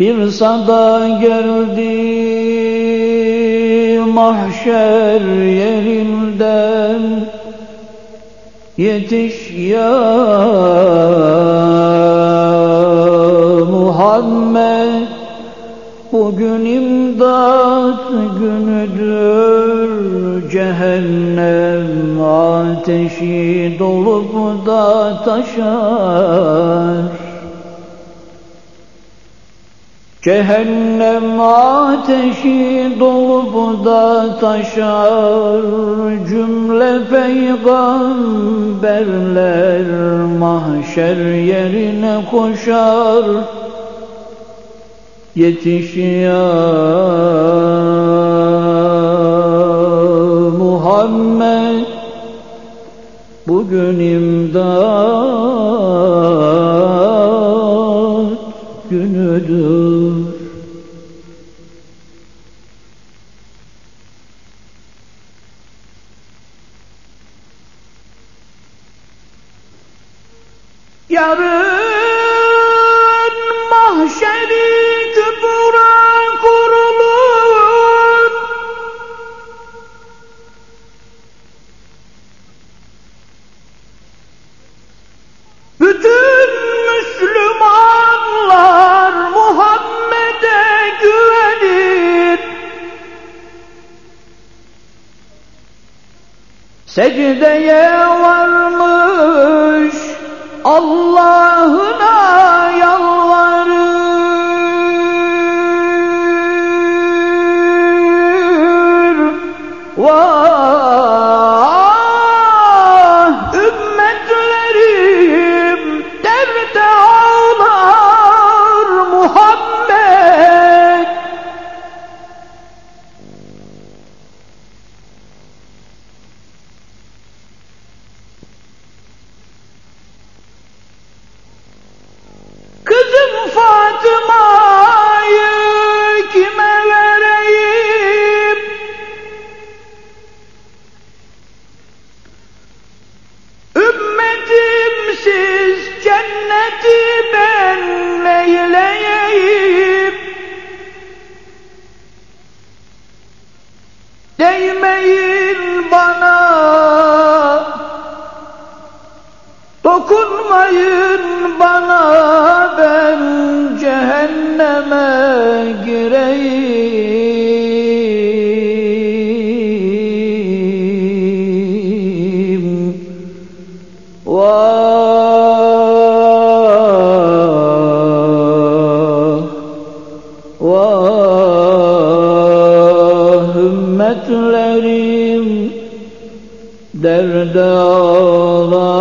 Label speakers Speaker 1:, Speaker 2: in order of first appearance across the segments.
Speaker 1: Bir sada geldi mahşer yerinden Yetiş ya Muhammed. Bugün imdat günüdür Cehennem ateşi dolup da taşar Cehennem ateşi dolup da taşar Cümle peygamberler mahşer yerine koşar. Yetiş ya Yarın mahşeri kübra kurulur. Bütün Müslümanlar Muhammed'e güvenir. Secdeye varmış Fatıma'yı kime vereyim? Ümmetimsiz cenneti ben neyleyeyim? Değmeyin bana Dokunmayın derde ağlar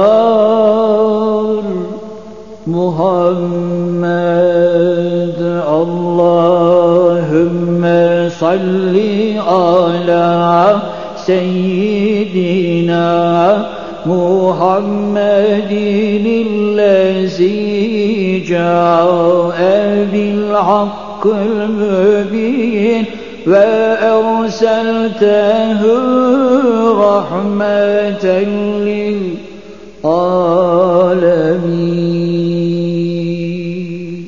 Speaker 1: Muhammed Allahümme salli ala seyyidina Muhammedin illezi ca'e bil hakkıl mübin وأرسلته رحمة للعالمين.